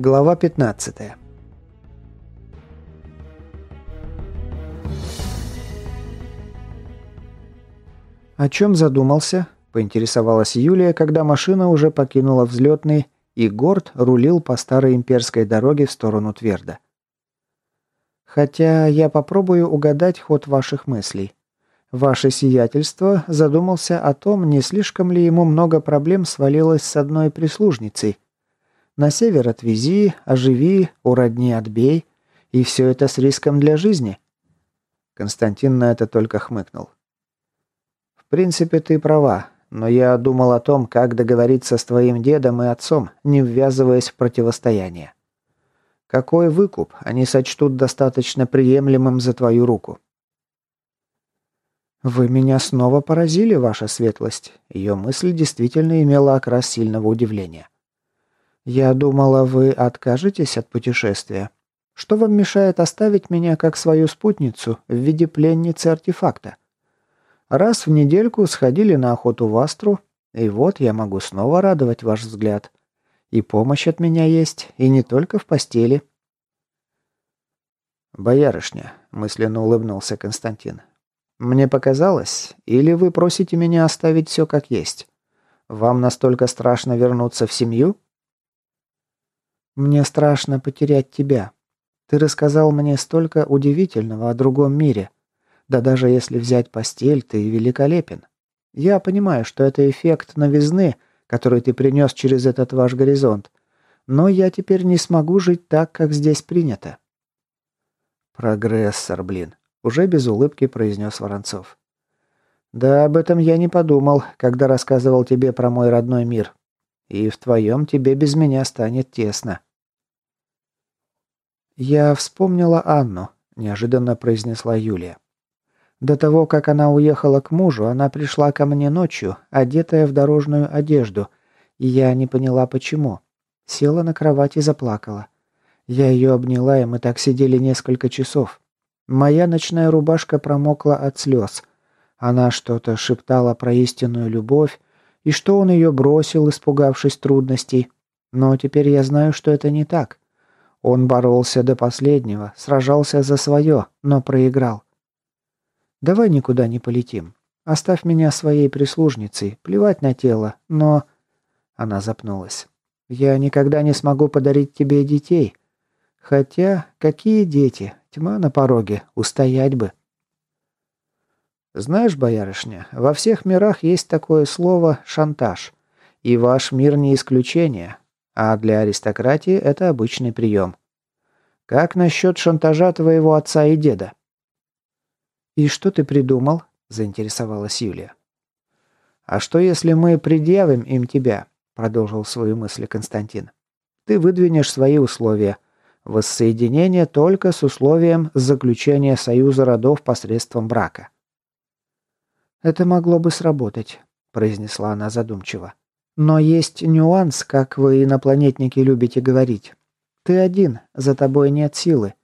Глава 15. О чем задумался? поинтересовалась Юлия, когда машина уже покинула взлетный, и Горд рулил по старой имперской дороге в сторону Тверда. Хотя я попробую угадать ход ваших мыслей. Ваше сиятельство задумался о том, не слишком ли ему много проблем свалилось с одной прислужницей – на север отвези, оживи, уродни отбей. И все это с риском для жизни. Константин на это только хмыкнул. В принципе, ты права, но я думал о том, как договориться с твоим дедом и отцом, не ввязываясь в противостояние. Какой выкуп они сочтут достаточно приемлемым за твою руку? «Вы меня снова поразили, ваша светлость». Ее мысль действительно имела окрас сильного удивления. «Я думала, вы откажетесь от путешествия. Что вам мешает оставить меня как свою спутницу в виде пленницы артефакта? Раз в недельку сходили на охоту в Астру, и вот я могу снова радовать ваш взгляд. И помощь от меня есть, и не только в постели». «Боярышня», — мысленно улыбнулся Константин. «Мне показалось, или вы просите меня оставить все как есть? Вам настолько страшно вернуться в семью?» Мне страшно потерять тебя. Ты рассказал мне столько удивительного о другом мире. Да даже если взять постель, ты великолепен. Я понимаю, что это эффект новизны, который ты принес через этот ваш горизонт. Но я теперь не смогу жить так, как здесь принято. Прогрессор, блин. Уже без улыбки произнес Воронцов. Да, об этом я не подумал, когда рассказывал тебе про мой родной мир. И в твоем тебе без меня станет тесно. «Я вспомнила Анну», – неожиданно произнесла Юлия. До того, как она уехала к мужу, она пришла ко мне ночью, одетая в дорожную одежду, и я не поняла, почему. Села на кровать и заплакала. Я ее обняла, и мы так сидели несколько часов. Моя ночная рубашка промокла от слез. Она что-то шептала про истинную любовь, и что он ее бросил, испугавшись трудностей. Но теперь я знаю, что это не так. Он боролся до последнего, сражался за свое, но проиграл. Давай никуда не полетим. Оставь меня своей прислужницей, плевать на тело, но...» Она запнулась. «Я никогда не смогу подарить тебе детей. Хотя, какие дети? Тьма на пороге, устоять бы». «Знаешь, боярышня, во всех мирах есть такое слово «шантаж». И ваш мир не исключение. А для аристократии это обычный прием. Как насчет шантажа твоего отца и деда? «И что ты придумал?» – заинтересовалась Юлия. «А что, если мы предъявим им тебя?» – продолжил свою мысль Константин. «Ты выдвинешь свои условия. Воссоединение только с условием заключения союза родов посредством брака». «Это могло бы сработать», – произнесла она задумчиво. Но есть нюанс, как вы инопланетники любите говорить. Ты один, за тобой нет силы.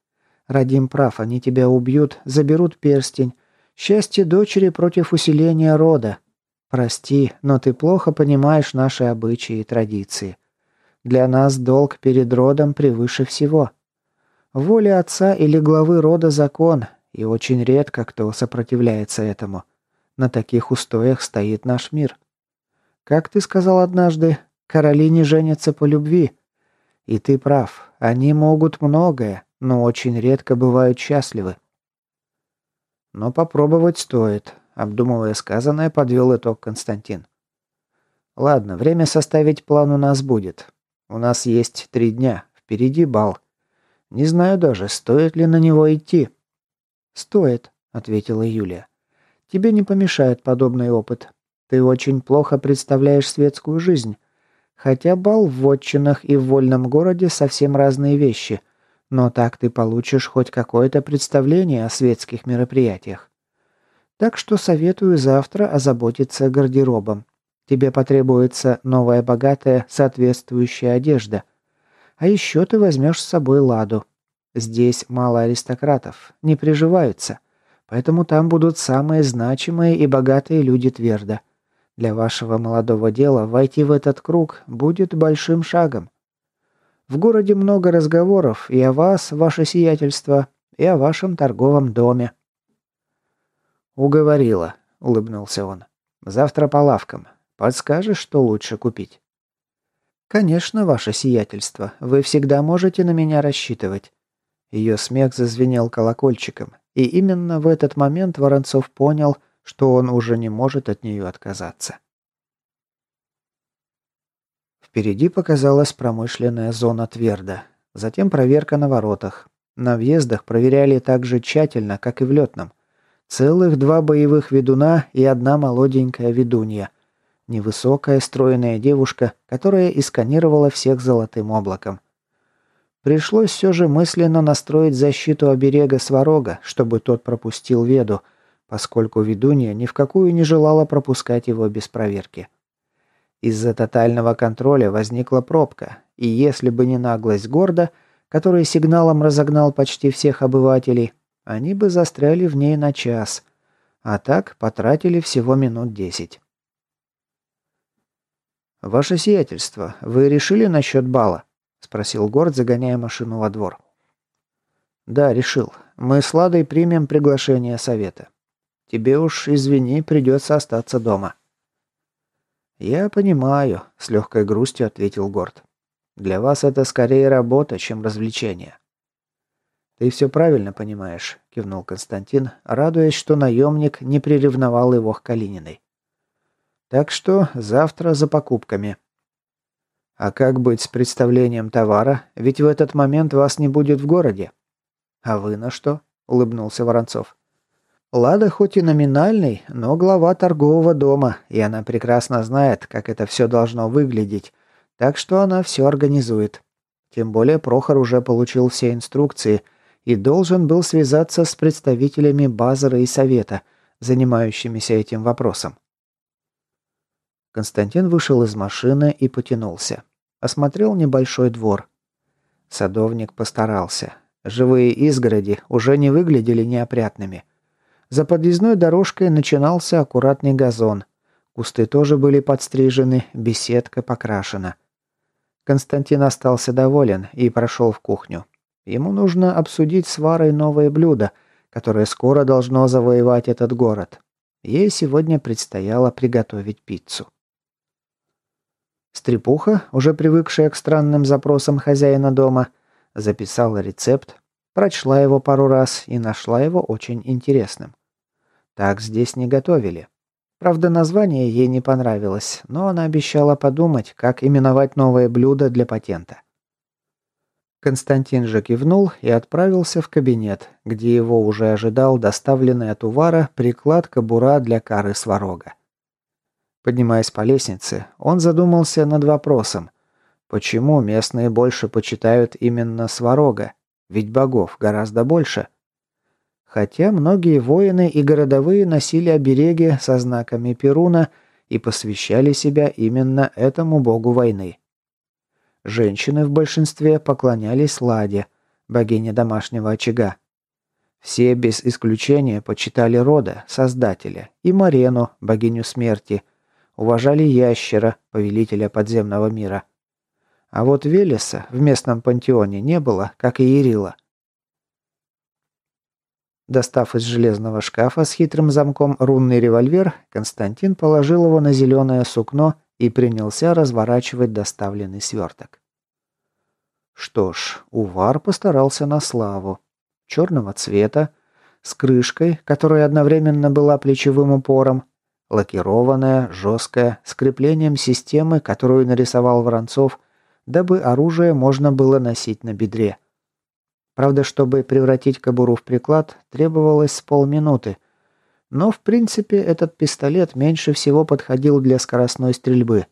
Радим прав, они тебя убьют, заберут перстень. Счастье дочери против усиления рода. Прости, но ты плохо понимаешь наши обычаи и традиции. Для нас долг перед родом превыше всего. Воля отца или главы рода закон, и очень редко кто сопротивляется этому. На таких устоях стоит наш мир. Как ты сказал однажды, короли не женятся по любви. И ты прав, они могут многое, но очень редко бывают счастливы. Но попробовать стоит, обдумывая сказанное, подвел итог Константин. Ладно, время составить план у нас будет. У нас есть три дня, впереди бал. Не знаю даже, стоит ли на него идти. Стоит, ответила Юлия. Тебе не помешает подобный опыт. Ты очень плохо представляешь светскую жизнь. Хотя бал в вотчинах и в вольном городе совсем разные вещи, но так ты получишь хоть какое-то представление о светских мероприятиях. Так что советую завтра озаботиться гардеробом. Тебе потребуется новая богатая соответствующая одежда. А еще ты возьмешь с собой ладу. Здесь мало аристократов, не приживаются, поэтому там будут самые значимые и богатые люди Тверда. Для вашего молодого дела войти в этот круг будет большим шагом. В городе много разговоров и о вас, ваше сиятельство, и о вашем торговом доме». «Уговорила», — улыбнулся он. «Завтра по лавкам. Подскажешь, что лучше купить?» «Конечно, ваше сиятельство. Вы всегда можете на меня рассчитывать». Ее смех зазвенел колокольчиком, и именно в этот момент Воронцов понял, что он уже не может от нее отказаться. Впереди показалась промышленная зона Тверда. Затем проверка на воротах. На въездах проверяли так же тщательно, как и в летном. Целых два боевых ведуна и одна молоденькая ведунья. Невысокая, стройная девушка, которая исканировала всех золотым облаком. Пришлось все же мысленно настроить защиту оберега Сварога, чтобы тот пропустил веду, поскольку ведунья ни в какую не желала пропускать его без проверки. Из-за тотального контроля возникла пробка, и если бы не наглость Горда, который сигналом разогнал почти всех обывателей, они бы застряли в ней на час, а так потратили всего минут десять. «Ваше сиятельство, вы решили насчет бала?» – спросил Горд, загоняя машину во двор. «Да, решил. Мы с Ладой примем приглашение совета. Тебе уж, извини, придется остаться дома». «Я понимаю», — с легкой грустью ответил Горд. «Для вас это скорее работа, чем развлечение». «Ты все правильно понимаешь», — кивнул Константин, радуясь, что наемник не приревновал его к Калининой. «Так что завтра за покупками». «А как быть с представлением товара? Ведь в этот момент вас не будет в городе». «А вы на что?» — улыбнулся Воронцов. Лада хоть и номинальный, но глава торгового дома, и она прекрасно знает, как это все должно выглядеть, так что она все организует. Тем более Прохор уже получил все инструкции и должен был связаться с представителями Базара и Совета, занимающимися этим вопросом. Константин вышел из машины и потянулся. Осмотрел небольшой двор. Садовник постарался. Живые изгороди уже не выглядели неопрятными – за подъездной дорожкой начинался аккуратный газон. Кусты тоже были подстрижены, беседка покрашена. Константин остался доволен и прошел в кухню. Ему нужно обсудить с Варой новое блюдо, которое скоро должно завоевать этот город. Ей сегодня предстояло приготовить пиццу. Стрепуха, уже привыкшая к странным запросам хозяина дома, записала рецепт, прочла его пару раз и нашла его очень интересным. Так здесь не готовили. Правда, название ей не понравилось, но она обещала подумать, как именовать новое блюдо для патента. Константин же кивнул и отправился в кабинет, где его уже ожидал доставленный от Увара приклад кобура для кары сварога. Поднимаясь по лестнице, он задумался над вопросом, почему местные больше почитают именно сварога, ведь богов гораздо больше. Хотя многие воины и городовые носили обереги со знаками Перуна и посвящали себя именно этому богу войны. Женщины в большинстве поклонялись Ладе, богине домашнего очага. Все без исключения почитали Рода, Создателя, и Марену, богиню смерти, уважали Ящера, повелителя подземного мира. А вот Велеса в местном пантеоне не было, как и Ирила. Достав из железного шкафа с хитрым замком рунный револьвер, Константин положил его на зеленое сукно и принялся разворачивать доставленный сверток. Что ж, Увар постарался на славу. Черного цвета, с крышкой, которая одновременно была плечевым упором, лакированная, жесткая, с креплением системы, которую нарисовал Воронцов, дабы оружие можно было носить на бедре. Правда, чтобы превратить кобуру в приклад, требовалось полминуты. Но, в принципе, этот пистолет меньше всего подходил для скоростной стрельбы.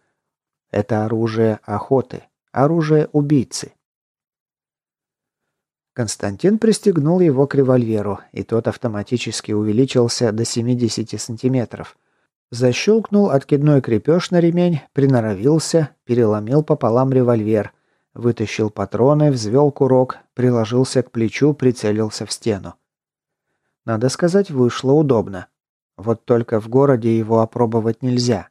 Это оружие охоты, оружие убийцы. Константин пристегнул его к револьверу, и тот автоматически увеличился до 70 сантиметров. Защелкнул откидной крепеж на ремень, приноровился, переломил пополам револьвер – Вытащил патроны, взвел курок, приложился к плечу, прицелился в стену. Надо сказать, вышло удобно. Вот только в городе его опробовать нельзя.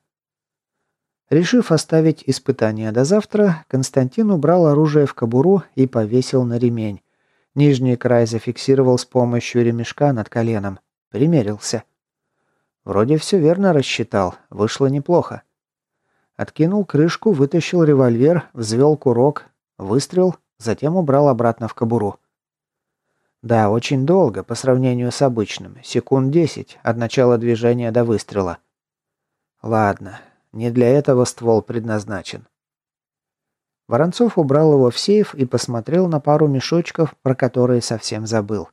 Решив оставить испытание до завтра, Константин убрал оружие в кобуру и повесил на ремень. Нижний край зафиксировал с помощью ремешка над коленом. Примерился. Вроде все верно рассчитал, вышло неплохо. Откинул крышку, вытащил револьвер, взвел курок, выстрел, затем убрал обратно в кобуру. Да, очень долго по сравнению с обычным, секунд десять от начала движения до выстрела. Ладно, не для этого ствол предназначен. Воронцов убрал его в сейф и посмотрел на пару мешочков, про которые совсем забыл.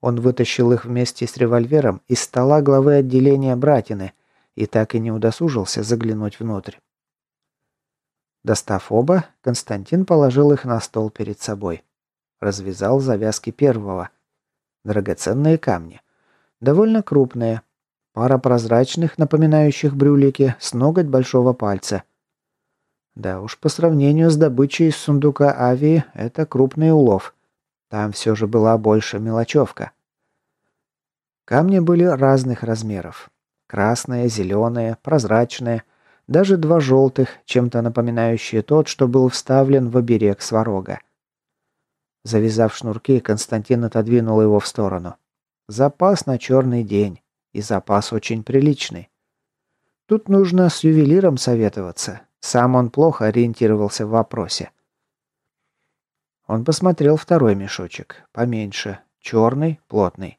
Он вытащил их вместе с револьвером из стола главы отделения Братины и так и не удосужился заглянуть внутрь. Достав оба, Константин положил их на стол перед собой. Развязал завязки первого. Драгоценные камни. Довольно крупные. Пара прозрачных, напоминающих брюлики, с ноготь большого пальца. Да уж, по сравнению с добычей из сундука авии, это крупный улов. Там все же была больше мелочевка. Камни были разных размеров. Красные, зеленые, прозрачные, даже два желтых, чем-то напоминающие тот, что был вставлен в оберег сварога. Завязав шнурки, Константин отодвинул его в сторону. Запас на черный день. И запас очень приличный. Тут нужно с ювелиром советоваться. Сам он плохо ориентировался в вопросе. Он посмотрел второй мешочек, поменьше, черный, плотный.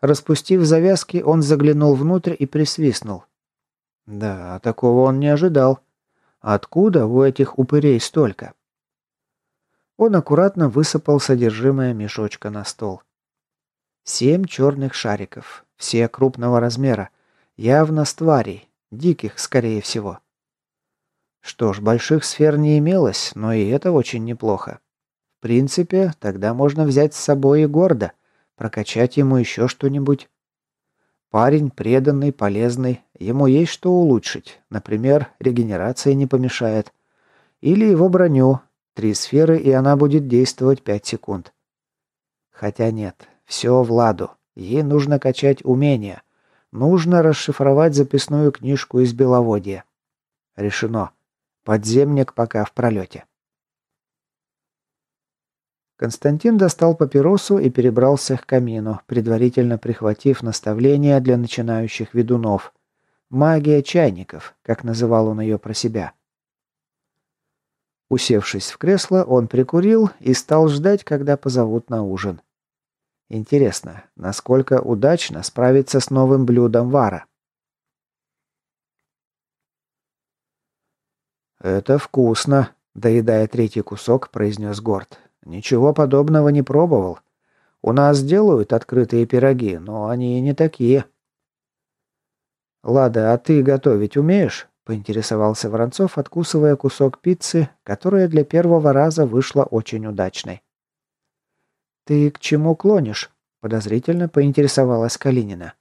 Распустив завязки, он заглянул внутрь и присвистнул. Да, такого он не ожидал. Откуда у этих упырей столько? Он аккуратно высыпал содержимое мешочка на стол. Семь черных шариков, все крупного размера, явно с тварей, диких, скорее всего. Что ж, больших сфер не имелось, но и это очень неплохо. В принципе, тогда можно взять с собой и гордо. Прокачать ему еще что-нибудь. Парень преданный, полезный, ему есть что улучшить. Например, регенерация не помешает. Или его броню. Три сферы, и она будет действовать пять секунд. Хотя нет, все Владу. Ей нужно качать умения. Нужно расшифровать записную книжку из Беловодья. Решено. Подземник пока в пролете. Константин достал папиросу и перебрался к камину, предварительно прихватив наставление для начинающих ведунов. «Магия чайников», как называл он ее про себя. Усевшись в кресло, он прикурил и стал ждать, когда позовут на ужин. Интересно, насколько удачно справиться с новым блюдом Вара? «Это вкусно», — доедая третий кусок, произнес Горд. Ничего подобного не пробовал. У нас делают открытые пироги, но они не такие. Лада, а ты готовить умеешь? поинтересовался Воронцов, откусывая кусок пиццы, которая для первого раза вышла очень удачной. Ты к чему клонишь? подозрительно поинтересовалась Калинина.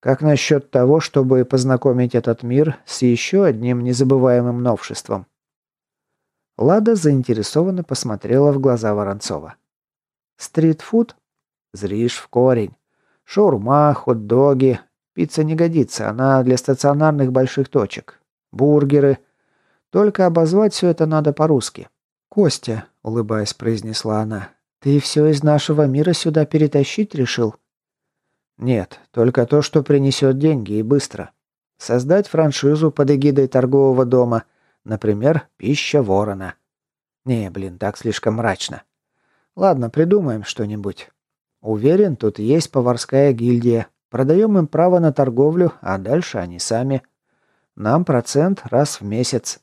Как насчет того, чтобы познакомить этот мир с еще одним незабываемым новшеством? Лада заинтересованно посмотрела в глаза Воронцова. «Стритфуд? Зришь в корень. Шаурма, хот-доги. Пицца не годится, она для стационарных больших точек. Бургеры. Только обозвать все это надо по-русски». «Костя», — улыбаясь, произнесла она, — «ты все из нашего мира сюда перетащить решил?» «Нет, только то, что принесет деньги и быстро. Создать франшизу под эгидой торгового дома — Например, пища ворона. Не, блин, так слишком мрачно. Ладно, придумаем что-нибудь. Уверен, тут есть поварская гильдия. Продаем им право на торговлю, а дальше они сами. Нам процент раз в месяц.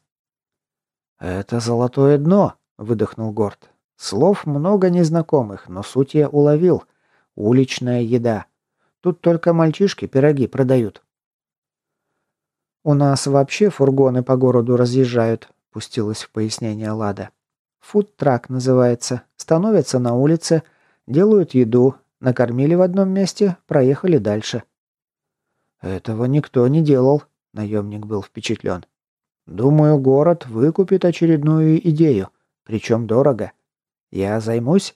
Это золотое дно, выдохнул Горд. Слов много незнакомых, но суть я уловил. Уличная еда. Тут только мальчишки пироги продают. «У нас вообще фургоны по городу разъезжают», – пустилась в пояснение Лада. «Фудтрак называется. Становятся на улице, делают еду, накормили в одном месте, проехали дальше». «Этого никто не делал», – наемник был впечатлен. «Думаю, город выкупит очередную идею, причем дорого. Я займусь?»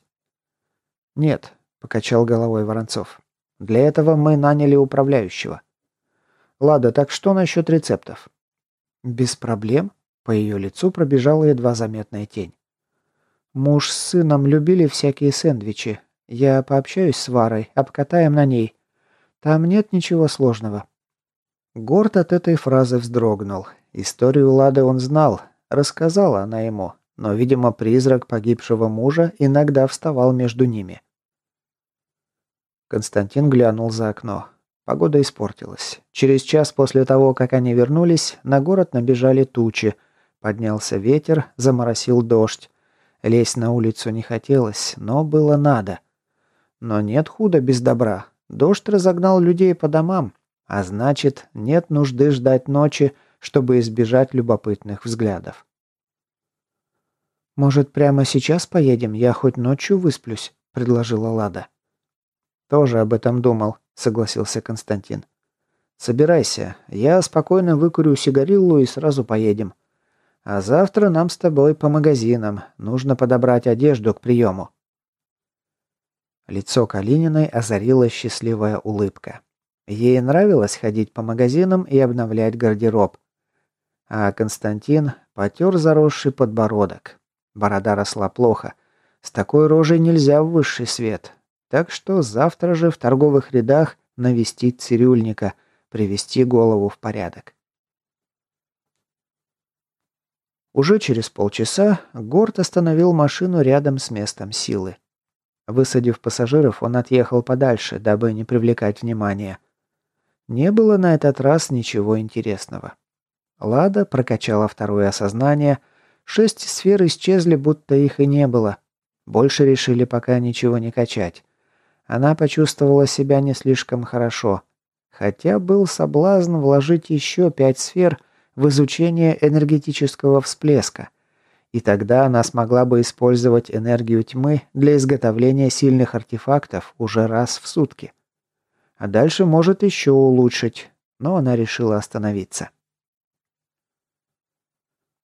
«Нет», – покачал головой Воронцов. «Для этого мы наняли управляющего. Лада, так что насчет рецептов? Без проблем. По ее лицу пробежала едва заметная тень. Муж с сыном любили всякие сэндвичи. Я пообщаюсь с Варой, обкатаем на ней. Там нет ничего сложного. Горд от этой фразы вздрогнул. Историю Лады он знал, рассказала она ему, но, видимо, призрак погибшего мужа иногда вставал между ними. Константин глянул за окно. Погода испортилась. Через час после того, как они вернулись, на город набежали тучи. Поднялся ветер, заморосил дождь. Лезть на улицу не хотелось, но было надо. Но нет худа без добра. Дождь разогнал людей по домам, а значит, нет нужды ждать ночи, чтобы избежать любопытных взглядов. «Может, прямо сейчас поедем? Я хоть ночью высплюсь», — предложила Лада. «Тоже об этом думал», — согласился Константин. «Собирайся. Я спокойно выкурю сигариллу и сразу поедем. А завтра нам с тобой по магазинам. Нужно подобрать одежду к приему». Лицо Калининой озарила счастливая улыбка. Ей нравилось ходить по магазинам и обновлять гардероб. А Константин потер заросший подбородок. Борода росла плохо. С такой рожей нельзя в высший свет. Так что завтра же в торговых рядах навестить цирюльника, привести голову в порядок. Уже через полчаса Горд остановил машину рядом с местом силы. Высадив пассажиров, он отъехал подальше, дабы не привлекать внимания. Не было на этот раз ничего интересного. Лада прокачала второе осознание. Шесть сфер исчезли, будто их и не было. Больше решили пока ничего не качать. Она почувствовала себя не слишком хорошо. Хотя был соблазн вложить еще пять сфер в изучение энергетического всплеска. И тогда она смогла бы использовать энергию тьмы для изготовления сильных артефактов уже раз в сутки. А дальше может еще улучшить, но она решила остановиться.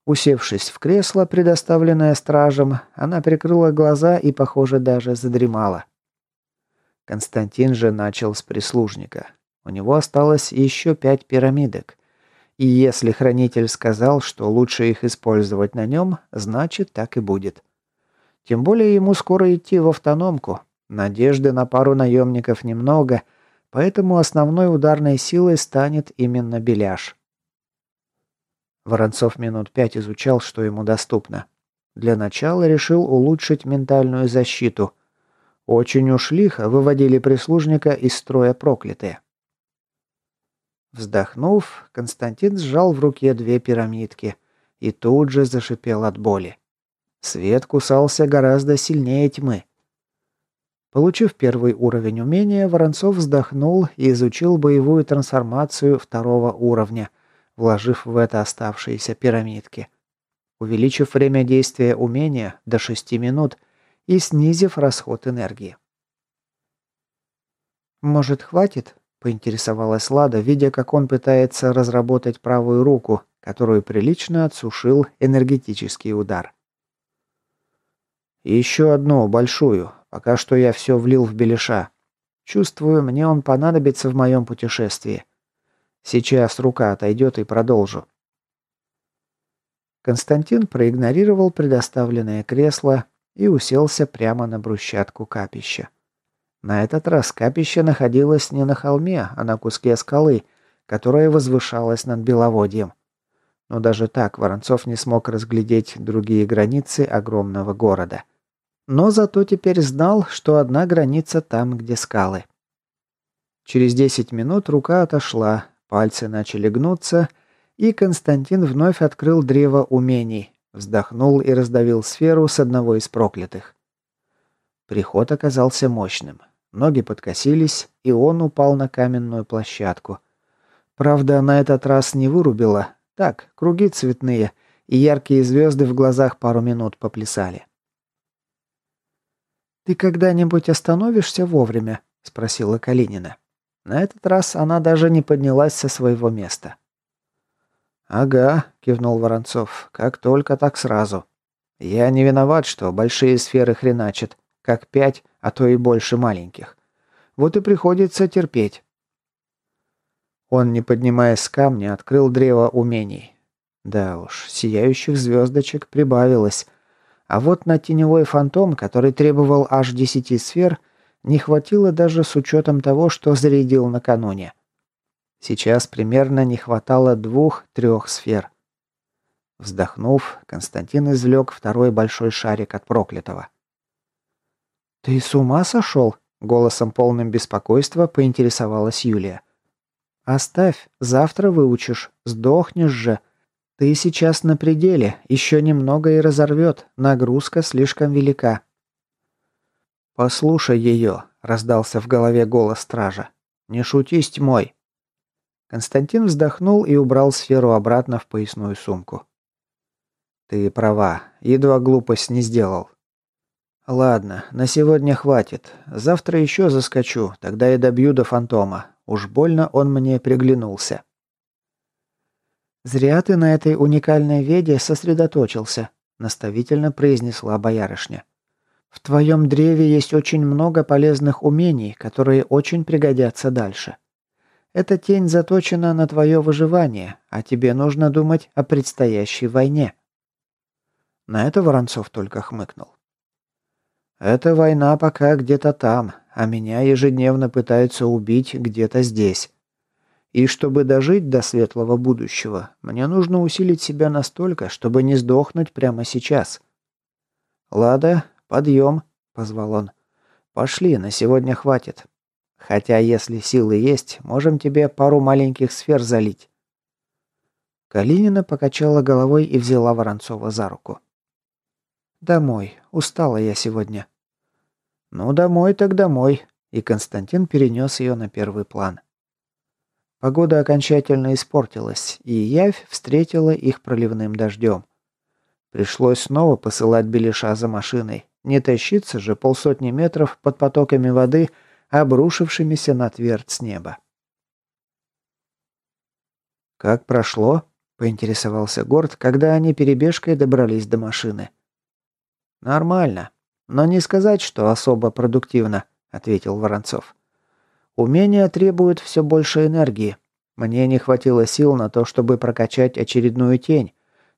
Усевшись в кресло, предоставленное стражем, она прикрыла глаза и, похоже, даже задремала. Константин же начал с прислужника. У него осталось еще пять пирамидок. И если хранитель сказал, что лучше их использовать на нем, значит так и будет. Тем более ему скоро идти в автономку. Надежды на пару наемников немного, поэтому основной ударной силой станет именно Беляш. Воронцов минут пять изучал, что ему доступно. Для начала решил улучшить ментальную защиту – очень уж лихо выводили прислужника из строя проклятые. Вздохнув, Константин сжал в руке две пирамидки и тут же зашипел от боли. Свет кусался гораздо сильнее тьмы. Получив первый уровень умения, Воронцов вздохнул и изучил боевую трансформацию второго уровня, вложив в это оставшиеся пирамидки. Увеличив время действия умения до 6 минут, и снизив расход энергии. «Может, хватит?» – поинтересовалась Лада, видя, как он пытается разработать правую руку, которую прилично отсушил энергетический удар. «Еще одну, большую. Пока что я все влил в беляша. Чувствую, мне он понадобится в моем путешествии. Сейчас рука отойдет и продолжу». Константин проигнорировал предоставленное кресло и уселся прямо на брусчатку капища. На этот раз капище находилось не на холме, а на куске скалы, которая возвышалась над Беловодьем. Но даже так Воронцов не смог разглядеть другие границы огромного города. Но зато теперь знал, что одна граница там, где скалы. Через десять минут рука отошла, пальцы начали гнуться, и Константин вновь открыл древо умений, Вздохнул и раздавил сферу с одного из проклятых. Приход оказался мощным. Ноги подкосились, и он упал на каменную площадку. Правда, на этот раз не вырубило. Так, круги цветные, и яркие звезды в глазах пару минут поплясали. «Ты когда-нибудь остановишься вовремя?» – спросила Калинина. На этот раз она даже не поднялась со своего места. «Ага», — кивнул Воронцов, — «как только, так сразу. Я не виноват, что большие сферы хреначат, как пять, а то и больше маленьких. Вот и приходится терпеть». Он, не поднимаясь с камня, открыл древо умений. Да уж, сияющих звездочек прибавилось. А вот на теневой фантом, который требовал аж десяти сфер, не хватило даже с учетом того, что зарядил накануне. Сейчас примерно не хватало двух-трех сфер. Вздохнув, Константин извлек второй большой шарик от проклятого. «Ты с ума сошел?» – голосом полным беспокойства поинтересовалась Юлия. «Оставь, завтра выучишь, сдохнешь же. Ты сейчас на пределе, еще немного и разорвет, нагрузка слишком велика». «Послушай ее», – раздался в голове голос стража. «Не шути с тьмой». Константин вздохнул и убрал сферу обратно в поясную сумку. «Ты права, едва глупость не сделал. Ладно, на сегодня хватит. Завтра еще заскочу, тогда и добью до фантома. Уж больно он мне приглянулся». «Зря ты на этой уникальной веде сосредоточился», – наставительно произнесла боярышня. «В твоем древе есть очень много полезных умений, которые очень пригодятся дальше. Эта тень заточена на твое выживание, а тебе нужно думать о предстоящей войне». На это Воронцов только хмыкнул. «Эта война пока где-то там, а меня ежедневно пытаются убить где-то здесь. И чтобы дожить до светлого будущего, мне нужно усилить себя настолько, чтобы не сдохнуть прямо сейчас». «Лада, подъем», — позвал он. «Пошли, на сегодня хватит. Хотя, если силы есть, можем тебе пару маленьких сфер залить». Калинина покачала головой и взяла Воронцова за руку. «Домой. Устала я сегодня». «Ну, домой так домой», и Константин перенес ее на первый план. Погода окончательно испортилась, и явь встретила их проливным дождем. Пришлось снова посылать Белиша за машиной. Не тащиться же полсотни метров под потоками воды, обрушившимися на твердь с неба. «Как прошло?» – поинтересовался Горд, когда они перебежкой добрались до машины. «Нормально. Но не сказать, что особо продуктивно», — ответил Воронцов. «Умения требуют все больше энергии. Мне не хватило сил на то, чтобы прокачать очередную тень,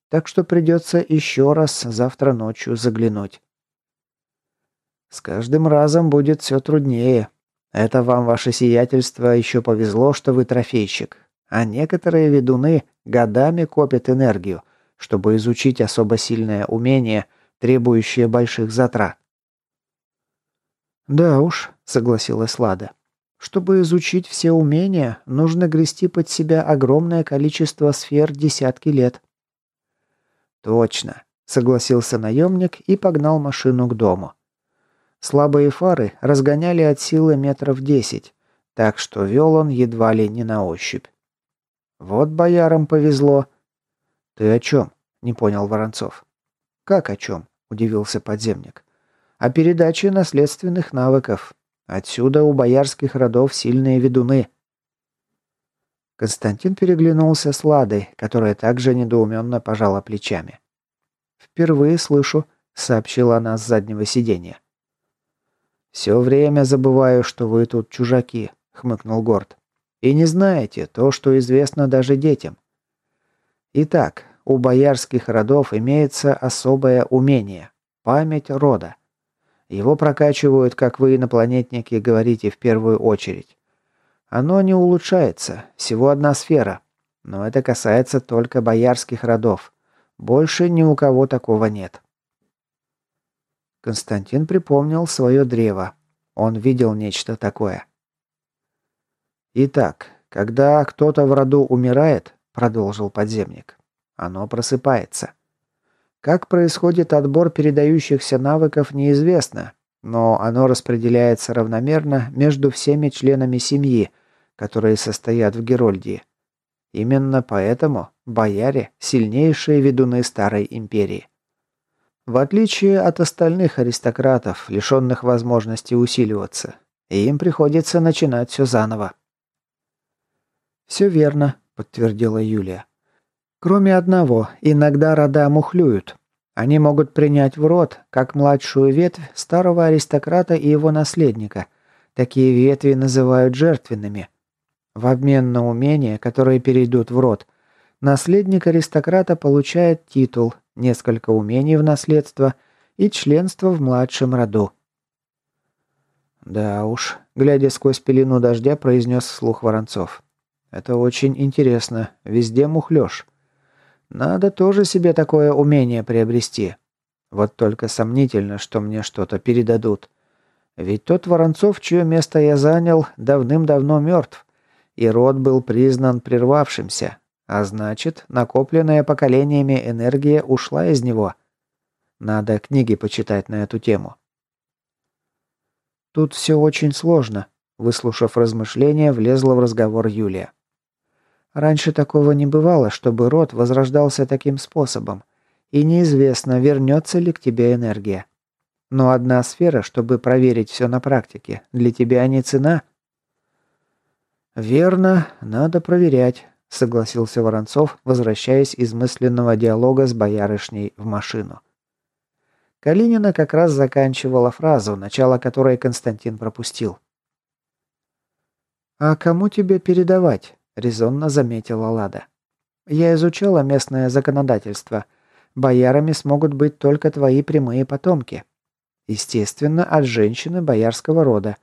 так что придется еще раз завтра ночью заглянуть». «С каждым разом будет все труднее. Это вам, ваше сиятельство, еще повезло, что вы трофейщик. А некоторые ведуны годами копят энергию, чтобы изучить особо сильное умение — требующее больших затрат. «Да уж», — согласилась Лада. «Чтобы изучить все умения, нужно грести под себя огромное количество сфер десятки лет». «Точно», — согласился наемник и погнал машину к дому. Слабые фары разгоняли от силы метров десять, так что вел он едва ли не на ощупь. «Вот боярам повезло». «Ты о чем?» — не понял Воронцов. «Как о чем?» – удивился подземник. «О передаче наследственных навыков. Отсюда у боярских родов сильные ведуны». Константин переглянулся с Ладой, которая также недоуменно пожала плечами. «Впервые слышу», — сообщила она с заднего сиденья. «Все время забываю, что вы тут чужаки», — хмыкнул Горд. «И не знаете то, что известно даже детям. Итак, у боярских родов имеется особое умение – память рода. Его прокачивают, как вы, инопланетники, говорите в первую очередь. Оно не улучшается, всего одна сфера. Но это касается только боярских родов. Больше ни у кого такого нет. Константин припомнил свое древо. Он видел нечто такое. «Итак, когда кто-то в роду умирает, — продолжил подземник, оно просыпается. Как происходит отбор передающихся навыков, неизвестно, но оно распределяется равномерно между всеми членами семьи, которые состоят в Герольдии. Именно поэтому бояре – сильнейшие ведуны Старой Империи. В отличие от остальных аристократов, лишенных возможности усиливаться, им приходится начинать все заново. «Все верно», – подтвердила Юлия. Кроме одного, иногда рода мухлюют. Они могут принять в род, как младшую ветвь старого аристократа и его наследника. Такие ветви называют жертвенными. В обмен на умения, которые перейдут в род, Наследник аристократа получает титул, несколько умений в наследство и членство в младшем роду. «Да уж», — глядя сквозь пелену дождя, произнес вслух Воронцов. «Это очень интересно. Везде мухлёж. Надо тоже себе такое умение приобрести. Вот только сомнительно, что мне что-то передадут. Ведь тот Воронцов, чье место я занял, давным-давно мертв, и род был признан прервавшимся, а значит, накопленная поколениями энергия ушла из него. Надо книги почитать на эту тему. Тут все очень сложно, выслушав размышления, влезла в разговор Юлия. Раньше такого не бывало, чтобы род возрождался таким способом, и неизвестно, вернется ли к тебе энергия. Но одна сфера, чтобы проверить все на практике, для тебя не цена. Верно, надо проверять, согласился Воронцов, возвращаясь из мысленного диалога с боярышней в машину. Калинина как раз заканчивала фразу, начало которой Константин пропустил. «А кому тебе передавать?» – резонно заметила Лада. «Я изучала местное законодательство. Боярами смогут быть только твои прямые потомки. Естественно, от женщины боярского рода.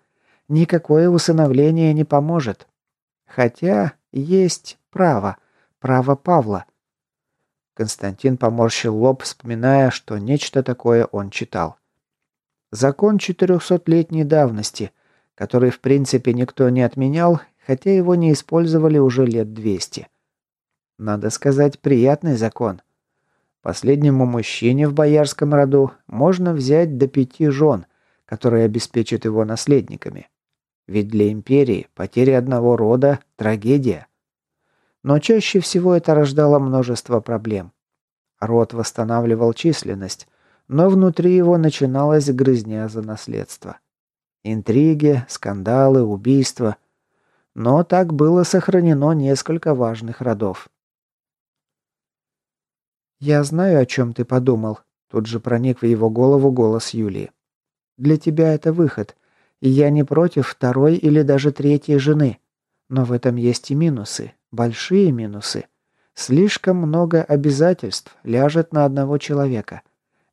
Никакое усыновление не поможет. Хотя есть право. Право Павла. Константин поморщил лоб, вспоминая, что нечто такое он читал. Закон четырехсотлетней давности, который в принципе никто не отменял, хотя его не использовали уже лет двести. Надо сказать, приятный закон. Последнему мужчине в боярском роду можно взять до пяти жен, которые обеспечат его наследниками. Ведь для империи потеря одного рода – трагедия. Но чаще всего это рождало множество проблем. Род восстанавливал численность, но внутри его начиналась грызня за наследство. Интриги, скандалы, убийства. Но так было сохранено несколько важных родов. «Я знаю, о чем ты подумал», – тут же проник в его голову голос Юлии. «Для тебя это выход, и я не против второй или даже третьей жены. Но в этом есть и минусы, большие минусы. Слишком много обязательств ляжет на одного человека.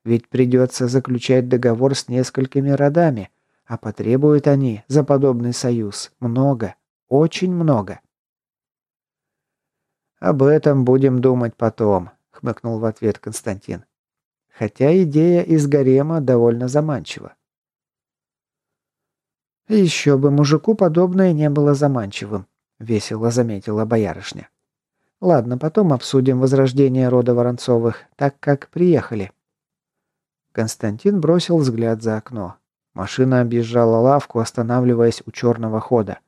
Ведь придется заключать договор с несколькими родами, а потребуют они за подобный союз много, очень много». «Об этом будем думать потом», хмыкнул в ответ Константин. Хотя идея из гарема довольно заманчива. «Еще бы мужику подобное не было заманчивым», — весело заметила боярышня. «Ладно, потом обсудим возрождение рода Воронцовых, так как приехали». Константин бросил взгляд за окно. Машина объезжала лавку, останавливаясь у черного хода.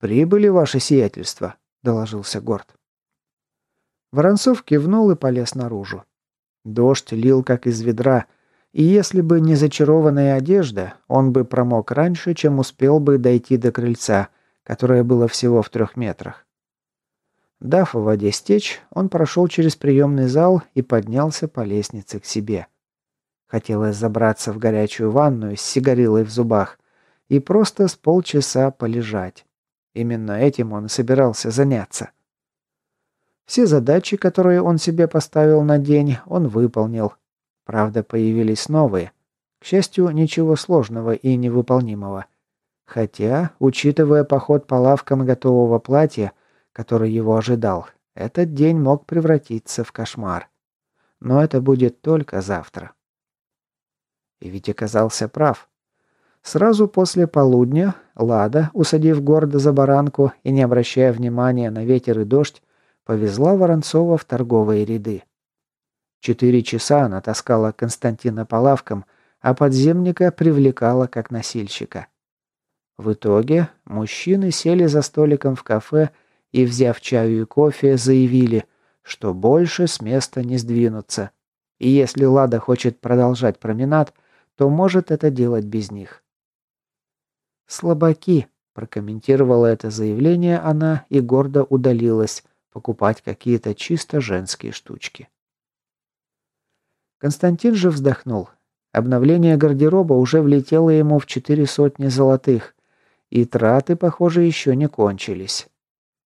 «Прибыли, ваше сиятельство», — доложился Горд. Воронцов кивнул и полез наружу. Дождь лил как из ведра, и если бы не зачарованная одежда, он бы промок раньше, чем успел бы дойти до крыльца, которое было всего в трех метрах. Дав в воде стечь, он прошел через приемный зал и поднялся по лестнице к себе. Хотелось забраться в горячую ванную с сигарилой в зубах и просто с полчаса полежать. Именно этим он и собирался заняться. Все задачи, которые он себе поставил на день, он выполнил. Правда, появились новые. К счастью, ничего сложного и невыполнимого. Хотя, учитывая поход по лавкам готового платья, который его ожидал, этот день мог превратиться в кошмар. Но это будет только завтра. И ведь оказался прав. Сразу после полудня Лада, усадив гордо за баранку и не обращая внимания на ветер и дождь, повезла Воронцова в торговые ряды. Четыре часа она таскала Константина по лавкам, а подземника привлекала как носильщика. В итоге мужчины сели за столиком в кафе и, взяв чаю и кофе, заявили, что больше с места не сдвинутся. И если Лада хочет продолжать променад, то может это делать без них. «Слабаки», – прокомментировала это заявление она и гордо удалилась, покупать какие-то чисто женские штучки. Константин же вздохнул. Обновление гардероба уже влетело ему в четыре сотни золотых, и траты, похоже, еще не кончились.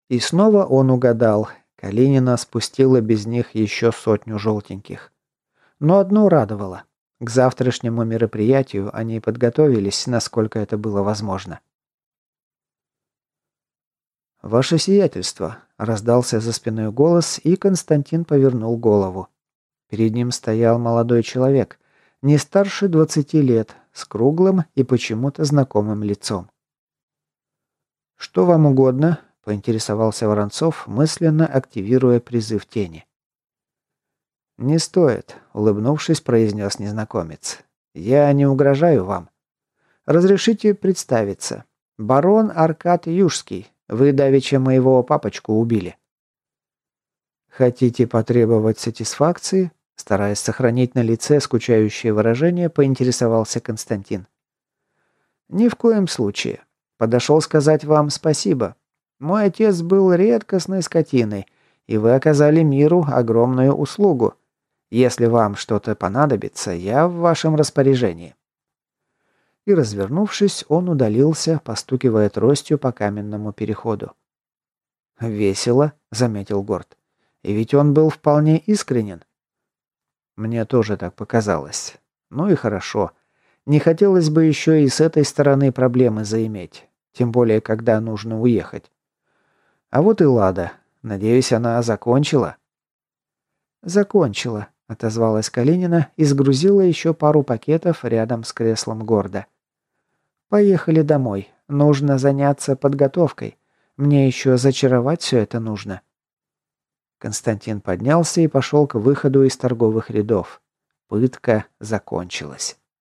И снова он угадал. Калинина спустила без них еще сотню желтеньких. Но одно радовало. К завтрашнему мероприятию они подготовились, насколько это было возможно. «Ваше сиятельство», – раздался за спиной голос, и Константин повернул голову. Перед ним стоял молодой человек, не старше двадцати лет, с круглым и почему-то знакомым лицом. «Что вам угодно?» – поинтересовался Воронцов, мысленно активируя призыв тени. «Не стоит», – улыбнувшись, произнес незнакомец. «Я не угрожаю вам. Разрешите представиться. Барон Аркад Южский. Вы давеча моего папочку убили». «Хотите потребовать сатисфакции?» Стараясь сохранить на лице скучающее выражение, поинтересовался Константин. «Ни в коем случае. Подошел сказать вам спасибо. Мой отец был редкостной скотиной, и вы оказали миру огромную услугу. Если вам что-то понадобится, я в вашем распоряжении». И, развернувшись, он удалился, постукивая тростью по каменному переходу. «Весело», — заметил Горд. «И ведь он был вполне искренен». Мне тоже так показалось. Ну и хорошо. Не хотелось бы еще и с этой стороны проблемы заиметь. Тем более, когда нужно уехать. А вот и Лада. Надеюсь, она закончила?» «Закончила», — отозвалась Калинина и сгрузила еще пару пакетов рядом с креслом горда. «Поехали домой. Нужно заняться подготовкой. Мне еще зачаровать все это нужно». Константин поднялся и пошел к выходу из торговых рядов. Пытка закончилась.